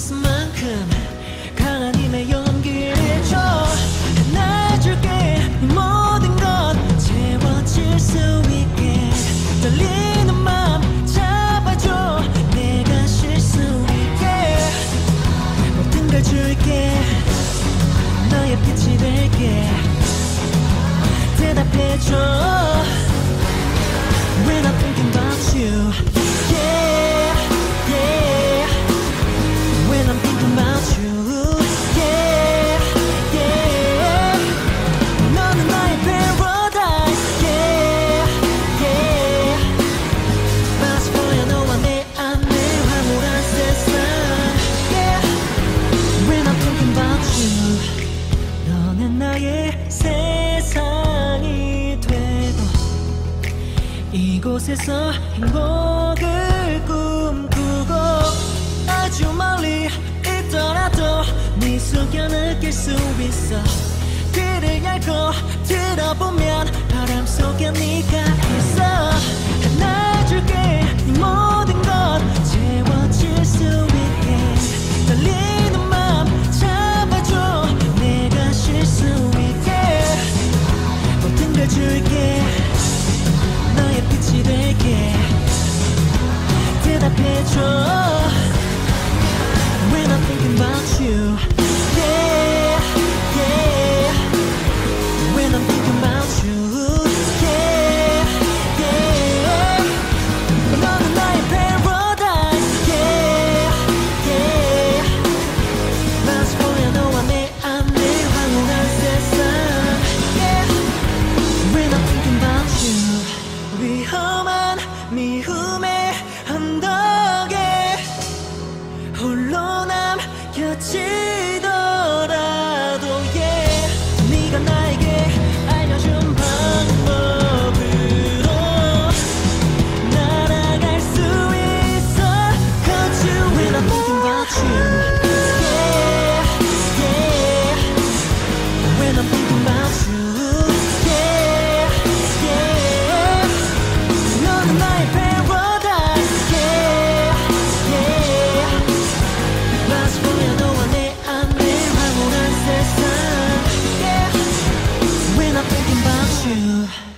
크리스만큼 강한 힘의 연기를 줘. 안아줄게. 모든 것 채워질 수 있게. 떨리는 마음 잡아줘. 내가 쉴 수 있게. 모든 걸 줄게. 너의 빛이 될게. 대답해줘. 이곳에서 행복을 꿈꾸고 아주 멀리 있더라도 네 숙여 느낄 수 있어. 귀를 열고 들어보면 바람 속에 네가 위험한 미움의 언덕에 홀로 남겨진 you.